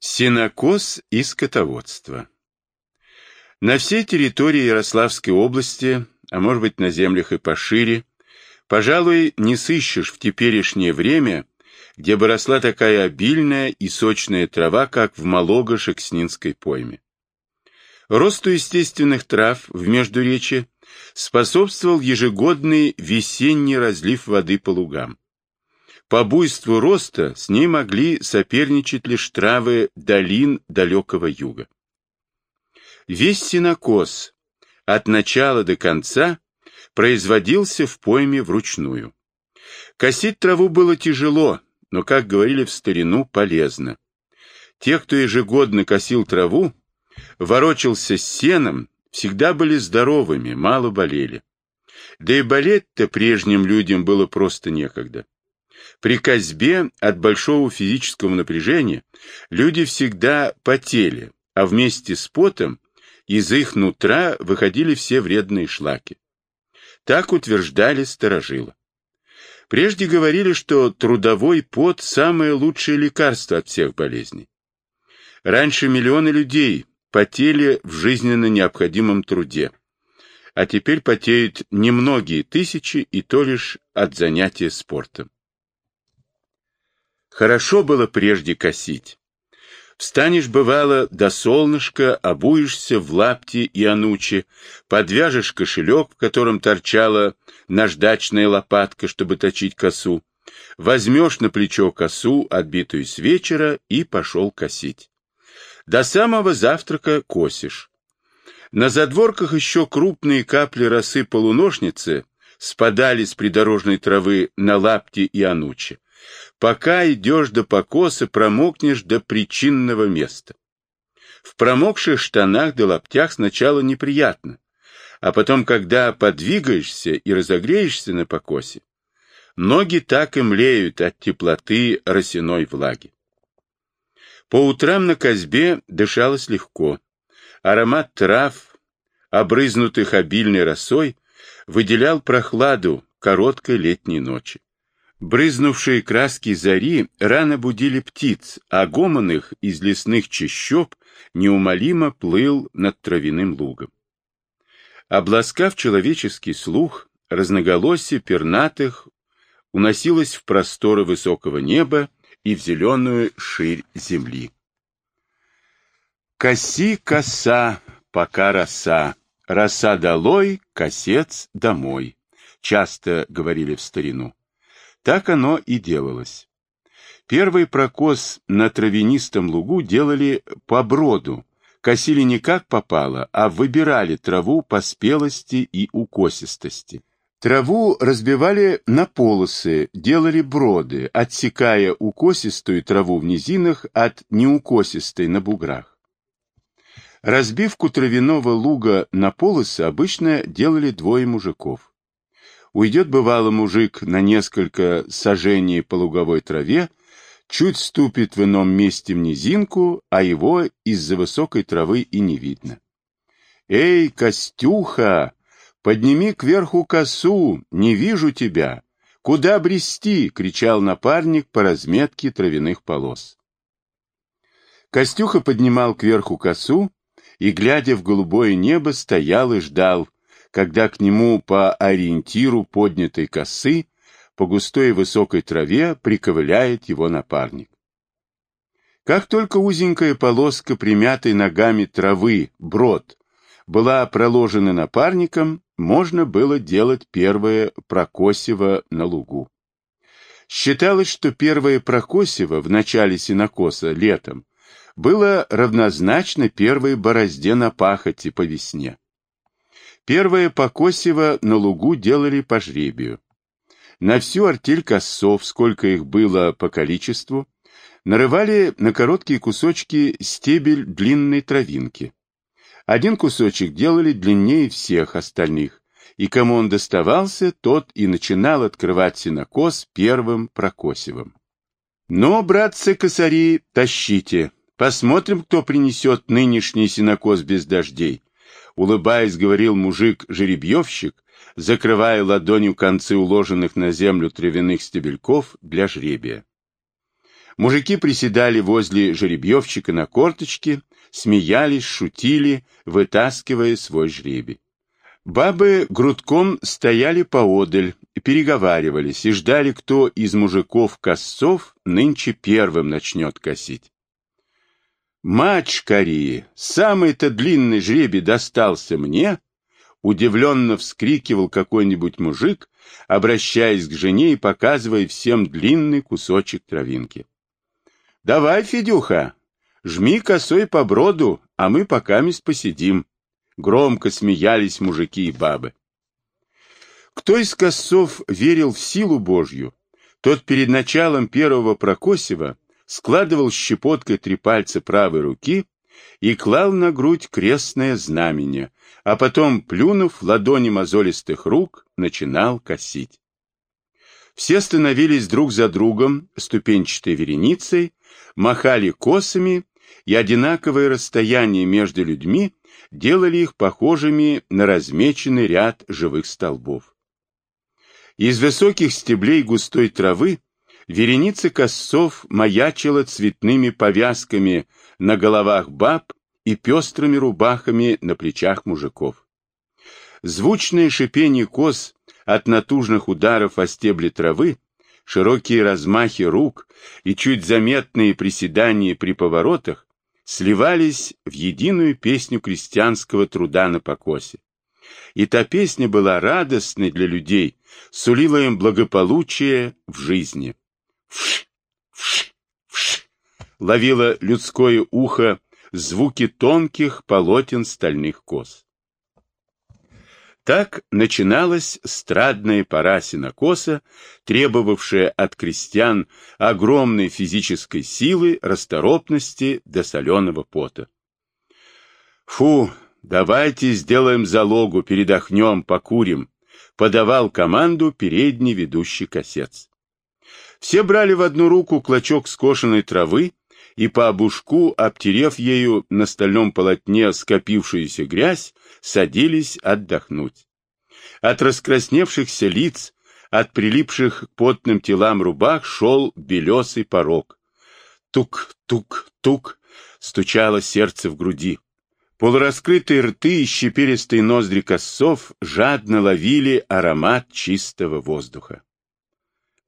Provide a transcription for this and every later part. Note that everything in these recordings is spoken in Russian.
Сенокос и скотоводство На всей территории Ярославской области, а может быть на землях и пошире, пожалуй, не сыщешь в теперешнее время, где бы росла такая обильная и сочная трава, как в Малого-Шекснинской пойме. Росту естественных трав в Междуречье способствовал ежегодный весенний разлив воды по лугам. По буйству роста с ней могли соперничать лишь травы долин далекого юга. Весь синокос от начала до конца производился в пойме вручную. Косить траву было тяжело, но, как говорили в старину, полезно. Те, кто ежегодно косил траву, ворочался с сеном, всегда были здоровыми, мало болели. Да и болеть-то прежним людям было просто некогда. При козьбе от большого физического напряжения люди всегда потели, а вместе с потом из их нутра выходили все вредные шлаки. Так утверждали старожилы. Прежде говорили, что трудовой пот – самое лучшее лекарство от всех болезней. Раньше миллионы людей потели в жизненно необходимом труде, а теперь потеют немногие тысячи и то лишь от занятия спортом. Хорошо было прежде косить. Встанешь, бывало, до солнышка, обуешься в лапти и ануче, подвяжешь кошелек, в котором торчала наждачная лопатка, чтобы точить косу, возьмешь на плечо косу, отбитую с вечера, и пошел косить. До самого завтрака косишь. На задворках еще крупные капли росы полуношницы спадали с придорожной травы на лапти и ануче. Пока идешь до покоса, промокнешь до причинного места. В промокших штанах до лаптях сначала неприятно, а потом, когда подвигаешься и разогреешься на покосе, ноги так и млеют от теплоты росяной влаги. По утрам на козьбе дышалось легко. Аромат трав, обрызнутых обильной росой, выделял прохладу короткой летней ночи. Брызнувшие краски зари рано будили птиц, а гомон их из лесных чащоб неумолимо плыл над травяным лугом. Обласкав человеческий слух, разноголосие пернатых уносилось в просторы высокого неба и в зеленую ширь земли. Коси коса, пока роса, роса долой, косец домой, часто говорили в старину. Так оно и делалось. Первый прокос на травянистом лугу делали по броду, косили не как попало, а выбирали траву по спелости и укосистости. Траву разбивали на полосы, делали броды, отсекая укосистую траву в низинах от неукосистой на буграх. Разбивку травяного луга на полосы обычно делали двое мужиков. Уйдет бывало мужик на несколько сажений по луговой траве, чуть ступит в ином месте в низинку, а его из-за высокой травы и не видно. «Эй, Костюха, подними кверху косу, не вижу тебя! Куда брести?» — кричал напарник по разметке травяных полос. Костюха поднимал кверху косу и, глядя в голубое небо, стоял и ждал, когда к нему по ориентиру поднятой косы по густой высокой траве приковыляет его напарник. Как только узенькая полоска, примятой ногами травы, брод, была проложена напарником, можно было делать первое прокосево на лугу. Считалось, что первое прокосево в начале сенокоса летом было равнозначно первой борозде на пахоте по весне. Первое покосево на лугу делали по жребию. На всю артель косов, сколько их было по количеству, нарывали на короткие кусочки стебель длинной травинки. Один кусочек делали длиннее всех остальных, и кому он доставался, тот и начинал открывать сенокос первым прокосевым. «Но, братцы-косари, тащите, посмотрим, кто принесет нынешний сенокос без дождей», улыбаясь, говорил мужик-жеребьевщик, закрывая ладонью концы уложенных на землю травяных стебельков для жребия. Мужики приседали возле жеребьевчика на корточке, смеялись, шутили, вытаскивая свой жребий. Бабы грудком стояли поодаль, переговаривались и ждали, кто из мужиков-косцов нынче первым начнет косить. «Мать Карии, самый-то длинный жребий достался мне!» Удивленно вскрикивал какой-нибудь мужик, обращаясь к жене и показывая всем длинный кусочек травинки. «Давай, Федюха, жми косой по броду, а мы пока мест посидим». Громко смеялись мужики и бабы. Кто из косцов верил в силу Божью, тот перед началом первого прокосева складывал щепоткой три пальца правой руки и клал на грудь крестное знамение, а потом, плюнув ладони мозолистых рук, начинал косить. Все становились друг за другом ступенчатой вереницей, махали косами, и одинаковое расстояние между людьми делали их похожими на размеченный ряд живых столбов. Из высоких стеблей густой травы вереница косцов маячила цветными повязками на головах баб и пестрыми рубахами на плечах мужиков. Звучное шипение коз от натужных ударов о стебли травы, широкие размахи рук и чуть заметные приседания при поворотах сливались в единую песню крестьянского труда на покосе. И та песня была радостной для людей, сулила им благополучие в жизни. Ловило людское ухо звуки тонких полотен стальных коз. Так начиналась страдная пора синокоса, требовавшая от крестьян огромной физической силы, расторопности до соленого пота. «Фу, давайте сделаем залогу, передохнем, покурим», подавал команду передний ведущий косец. Все брали в одну руку клочок скошенной травы и по обушку, обтерев ею на стальном полотне скопившуюся грязь, садились отдохнуть. От раскрасневшихся лиц, от прилипших к потным телам рубах шел белесый порог. Тук-тук-тук стучало сердце в груди. Полураскрытые рты и щеперистые ноздри косцов жадно ловили аромат чистого воздуха.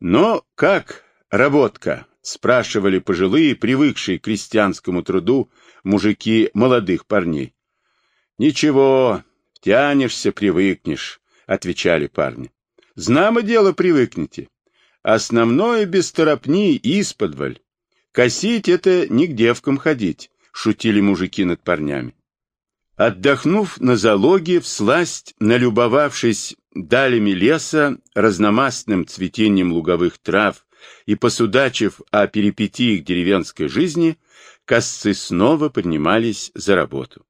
Но как работка? — спрашивали пожилые, привыкшие к крестьянскому труду, мужики молодых парней. — Ничего, втянешься, привыкнешь, — отвечали парни. — Знамо дело привыкнете. Основное без торопни исподволь. Косить — это не к девкам ходить, — шутили мужики над парнями. Отдохнув на залоге, всласть, налюбовавшись далями леса, разномастным цветением луговых трав и посудачив о перипетиях деревенской жизни, косцы снова принимались за работу.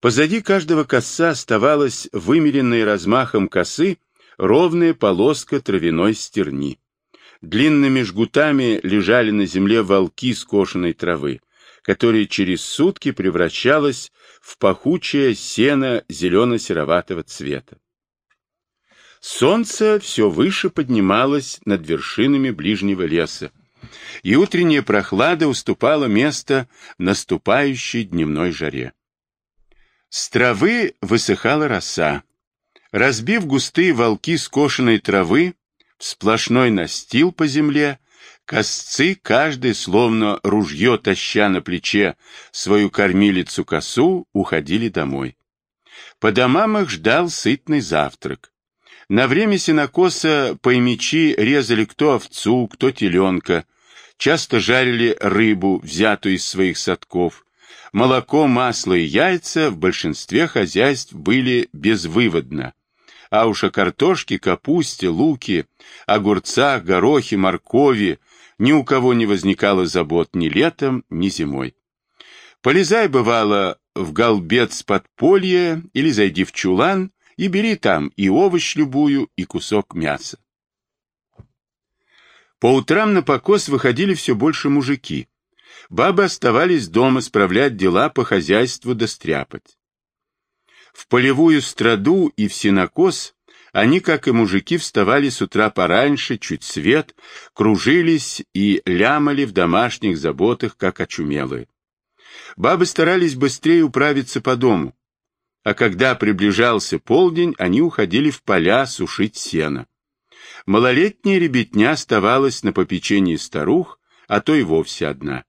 Позади каждого коса оставалась вымеренная размахом косы ровная полоска травяной стерни. Длинными жгутами лежали на земле волки скошенной травы, которая через сутки превращалась в пахучее сено зелено-сероватого цвета. Солнце все выше поднималось над вершинами ближнего леса, и утренняя прохлада уступала место наступающей дневной жаре. С травы высыхала роса. Разбив густые волки скошенной травы в сплошной настил по земле, косцы, каждый, словно ружье таща на плече свою кормилицу косу, уходили домой. По домам их ждал сытный завтрак. На время сенокоса поймичи резали кто овцу, кто теленка, часто жарили рыбу, взятую из своих садков. Молоко, масло и яйца в большинстве хозяйств были безвыводно. А уж о картошке, капусте, луке, огурцах, горохе, моркови ни у кого не возникало забот ни летом, ни зимой. Полезай, бывало, в голбец подполье или зайди в чулан, и бери там и овощ любую, и кусок мяса. По утрам на покос выходили все больше мужики. Бабы оставались дома справлять дела по хозяйству да стряпать. В полевую страду и в сенокос Они, как и мужики, вставали с утра пораньше, чуть свет, кружились и лямали в домашних заботах, как очумелые. Бабы старались быстрее управиться по дому, а когда приближался полдень, они уходили в поля сушить сено. Малолетняя ребятня оставалась на попечении старух, а то и вовсе одна.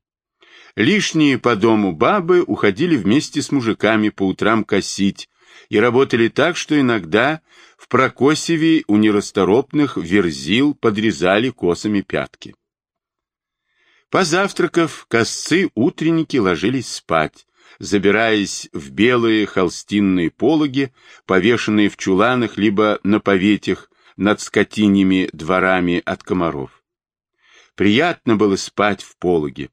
Лишние по дому бабы уходили вместе с мужиками по утрам косить и работали так, что иногда в Прокосеве у нерасторопных верзил подрезали косами пятки. Позавтракав, косцы-утренники ложились спать, забираясь в белые холстинные пологи, повешенные в чуланах либо на поветях над скотиньями дворами от комаров. Приятно было спать в пологе.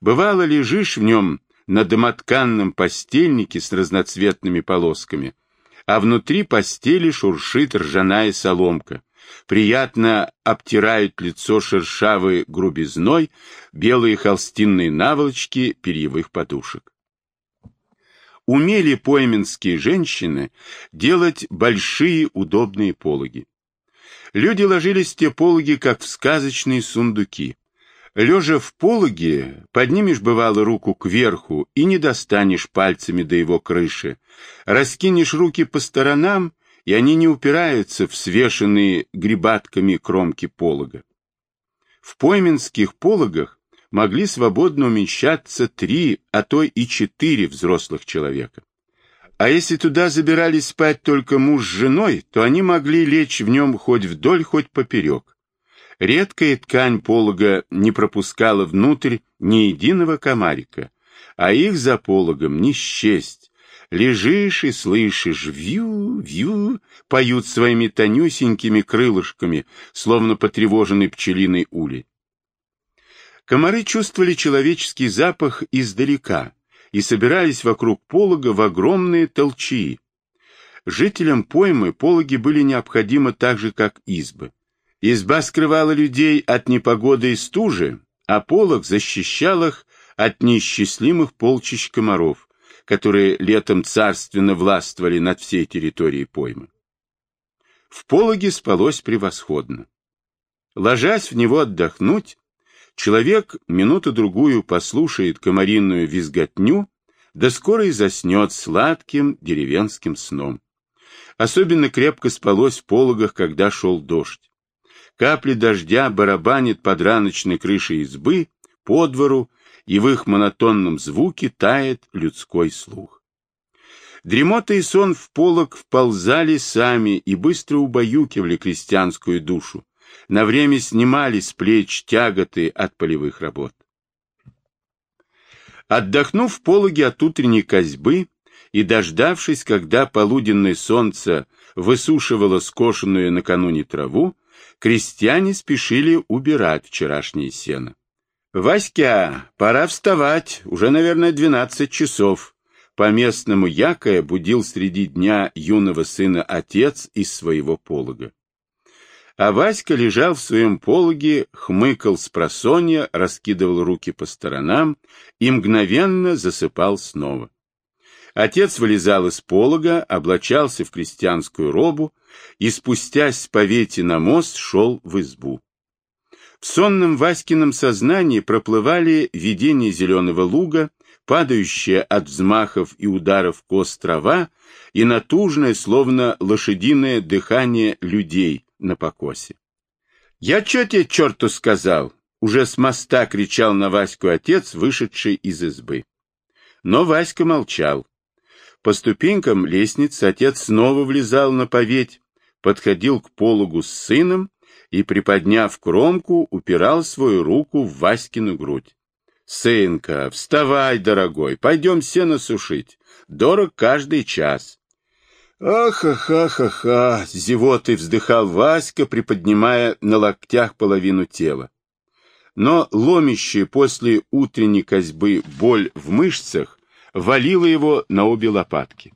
Бывало, лежишь в нем на домотканном постельнике с разноцветными полосками, а внутри постели шуршит ржаная соломка. Приятно обтирают лицо шершавой грубизной белые холстинные наволочки перьевых подушек. Умели пойменские женщины делать большие удобные пологи. Люди ложились в те пологи, как в сказочные сундуки. Лежа в пологе, поднимешь, бывало, руку кверху и не достанешь пальцами до его крыши. Раскинешь руки по сторонам, и они не упираются в свешенные грибатками кромки полога. В пойменских пологах могли свободно умещаться три, а то и четыре взрослых человека. А если туда забирались спать только муж с женой, то они могли лечь в нем хоть вдоль, хоть поперек. Редкая ткань полога не пропускала внутрь ни единого комарика, а их за пологом не счесть. Лежишь и слышишь, вью-вью, поют своими тонюсенькими крылышками, словно потревоженный пчелиной улей. Комары чувствовали человеческий запах издалека и собирались вокруг полога в огромные толчии. Жителям поймы пологи были необходимы так же, как избы. Изба скрывала людей от непогоды и стужи, а полог защищал их от неисчислимых полчищ комаров, которые летом царственно властвовали над всей территорией поймы. В пологе спалось превосходно. Ложась в него отдохнуть, человек минуту-другую послушает комаринную визготню, да скоро и заснет сладким деревенским сном. Особенно крепко спалось в пологах, когда шел дождь. Капли дождя барабанят под раночной крышей избы, по двору, и в их монотонном звуке тает людской слух. Дремота и сон в полок вползали сами и быстро убаюкивали крестьянскую душу, на время снимали с плеч тяготы от полевых работ. Отдохнув в пологе от утренней козьбы и дождавшись, когда полуденное солнце высушивало скошенную накануне траву, крестьяне спешили убирать вчерашнее сено. «Васька, пора вставать, уже, наверное, двенадцать часов». По-местному якая будил среди дня юного сына отец из своего полога. А Васька лежал в своем пологе, хмыкал с просонья, раскидывал руки по сторонам и мгновенно засыпал снова. Отец вылезал из полога, облачался в крестьянскую робу и, спустясь по вети на мост, шел в избу. В сонном Васькином сознании проплывали видения зеленого луга, падающая от взмахов и ударов кос трава и натужное, словно лошадиное дыхание людей на покосе. «Я чё тебе, черту, сказал?» Уже с моста кричал на Ваську отец, вышедший из избы. Но Васька молчал. По ступенькам лестницы отец снова влезал на поветь, подходил к пологу с сыном и, приподняв кромку, упирал свою руку в Васькину грудь. «Сынка, вставай, дорогой, пойдем сено сушить. Дорог каждый час». «Ах-ха-ха-ха-ха!» — вздыхал Васька, приподнимая на локтях половину тела. Но ломящая после утренней козьбы боль в мышцах валила его на обе лопатки.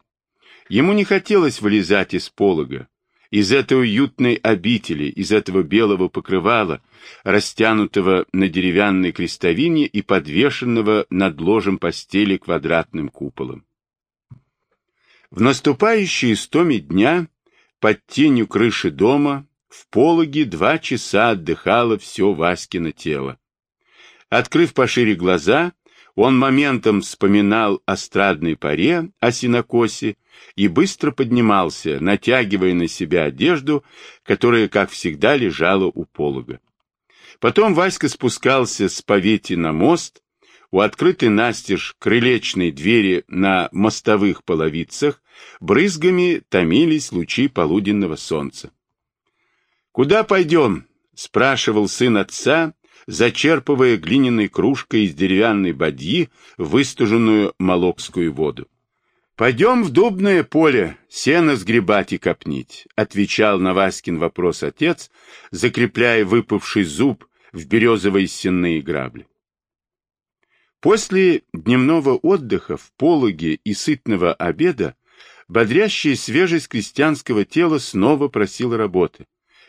Ему не хотелось вылезать из полога, из этой уютной обители, из этого белого покрывала, растянутого на деревянной крестовине и подвешенного над ложем постели квадратным куполом. В наступающие стоми дня под тенью крыши дома, в пологе два часа отдыхало все Васькино тело. Открыв пошире глаза, он моментом вспоминал о страдной паре, о синокосе, и быстро поднимался, натягивая на себя одежду, которая, как всегда, лежала у полога. Потом Васька спускался с повети на мост, у открытой настежь крылечной двери на мостовых половицах брызгами томились лучи полуденного солнца. «Куда пойдем?» — спрашивал сын отца, зачерпывая глиняной кружкой из деревянной бадьи выстуженную молокскую воду. «Пойдем в дубное поле, сено сгребать и копнить», — отвечал на Васькин вопрос отец, закрепляя выпавший зуб в березовые сенные грабли. После дневного отдыха в пологе и сытного обеда бодрящая свежесть крестьянского тела снова просила работы,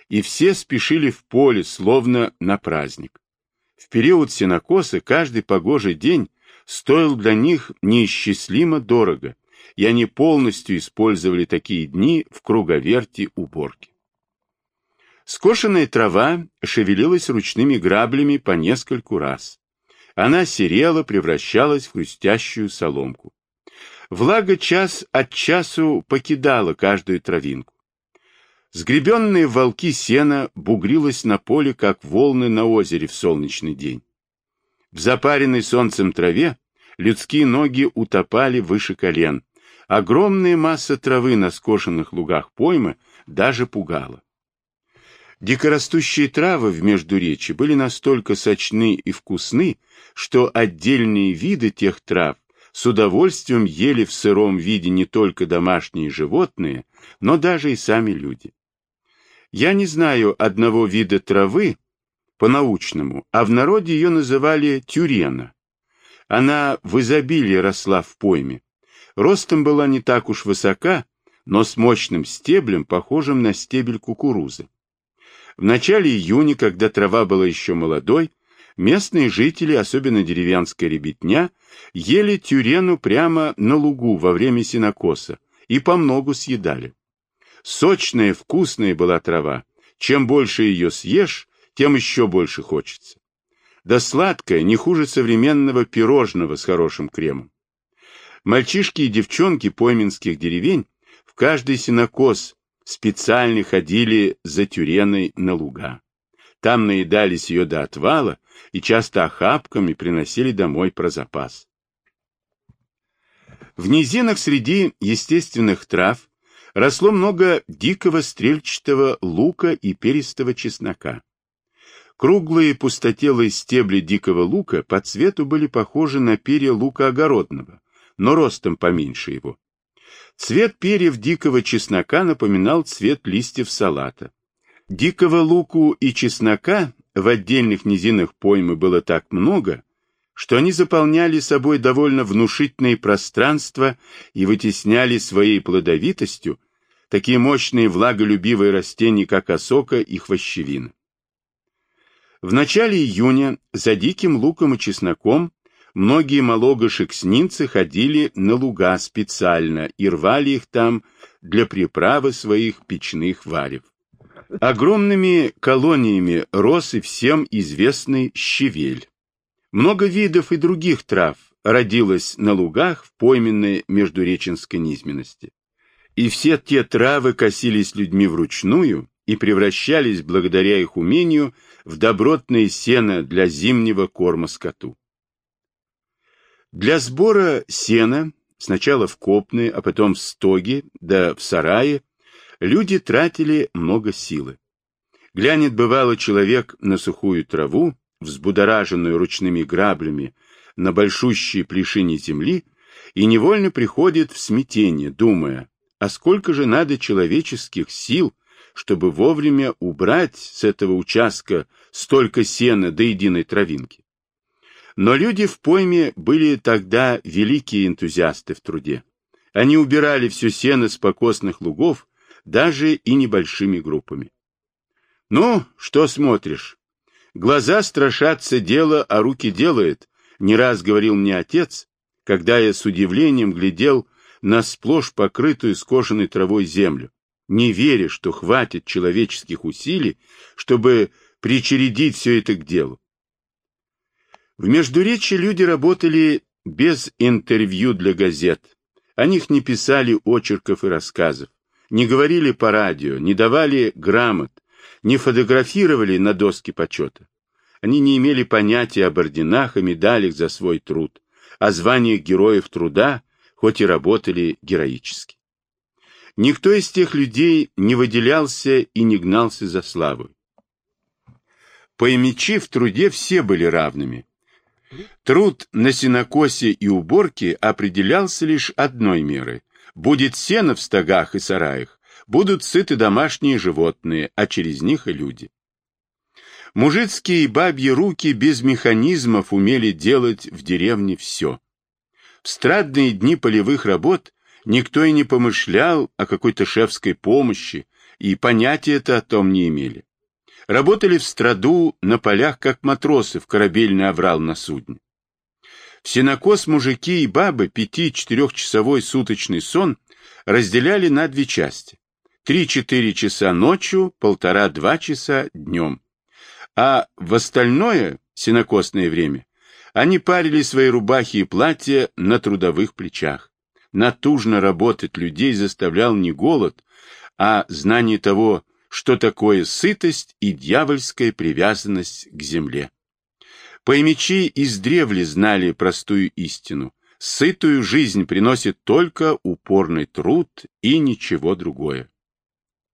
и все спешили в поле, словно на праздник. В период сенокоса каждый погожий день стоил для них неисчислимо дорого, и они полностью использовали такие дни в круговерти уборки. Скошенная трава шевелилась ручными граблями по нескольку раз. Она серела, превращалась в хрустящую соломку. Влага час от часу покидала каждую травинку. Сгребенные волки сена бугрилась на поле, как волны на озере в солнечный день. В запаренной солнцем траве людские ноги утопали выше колен. Огромная масса травы на скошенных лугах поймы даже пугала. Дикорастущие травы в Междуречи были настолько сочны и вкусны, что отдельные виды тех трав с удовольствием ели в сыром виде не только домашние животные, но даже и сами люди. Я не знаю одного вида травы по-научному, а в народе ее называли тюрена. Она в изобилии росла в пойме. Ростом была не так уж высока, но с мощным стеблем, похожим на стебель кукурузы. В начале июня, когда трава была еще молодой, местные жители, особенно деревенская ребятня, ели тюрену прямо на лугу во время синокоса и помногу съедали. Сочная, вкусная была трава. Чем больше ее съешь, тем еще больше хочется. Да сладкая, не хуже современного пирожного с хорошим кремом. Мальчишки и девчонки пойменских деревень в каждый синокос специально ходили за тюреной на луга. Там наедались ее до отвала и часто охапками приносили домой про запас. В низинах среди естественных трав росло много дикого стрельчатого лука и перистого чеснока. Круглые пустотелые стебли дикого лука по цвету были похожи на перья лука огородного, но ростом поменьше его. Цвет перьев дикого чеснока напоминал цвет листьев салата. Дикого луку и чеснока в отдельных низинах поймы было так много, что они заполняли собой довольно внушительные пространства и вытесняли своей плодовитостью такие мощные влаголюбивые растения, как осока и хвощевина. В начале июня за диким луком и чесноком многие малогоши-кснинцы ходили на луга специально и рвали их там для приправы своих печных варев. Огромными колониями рос и всем известный щавель. Много видов и других трав родилось на лугах в пойменной междуреченской низменности. И все те травы косились людьми вручную и превращались, благодаря их умению, в добротное сено для зимнего корма скоту. Для сбора сена, сначала в копны, а потом в стоги, да в сарае, люди тратили много силы. Глянет, бывало, человек на сухую траву, взбудораженную ручными граблями, на большущие плешини земли, и невольно приходит в смятение, думая, а сколько же надо человеческих сил, чтобы вовремя убрать с этого участка столько сена до единой травинки. Но люди в пойме были тогда великие энтузиасты в труде. Они убирали все сено с покосных лугов, даже и небольшими группами. «Ну, что смотришь? Глаза страшатся дела, а руки делает», — не раз говорил мне отец, когда я с удивлением глядел на сплошь покрытую скошенной травой землю, не веря, что хватит человеческих усилий, чтобы причередить все это к делу. В Междуречье люди работали без интервью для газет. О них не писали очерков и рассказов, не говорили по радио, не давали грамот, не фотографировали на доске почета. Они не имели понятия об орденах и медалях за свой труд, о званиях героев труда, хоть и работали героически. Никто из тех людей не выделялся и не гнался за славой. Поймичи в труде все были равными. Труд на сенокосе и уборке определялся лишь одной мерой. Будет сено в стогах и сараях, будут сыты домашние животные, а через них и люди. Мужицкие и бабьи руки без механизмов умели делать в деревне все. В страдные дни полевых работ никто и не помышлял о какой-то шефской помощи, и понятия-то о том не имели. Работали в страду на полях, как матросы в корабельный оврал на судне. В сенокос мужики и бабы пяти-четырехчасовой суточный сон разделяли на две части. Три-четыре часа ночью, полтора-два часа днем. А в остальное сенокосное время они парили свои рубахи и платья на трудовых плечах. Натужно работать людей заставлял не голод, а знание того, что такое сытость и дьявольская привязанность к земле. Поймичи издревле знали простую истину. Сытую жизнь приносит только упорный труд и ничего другое.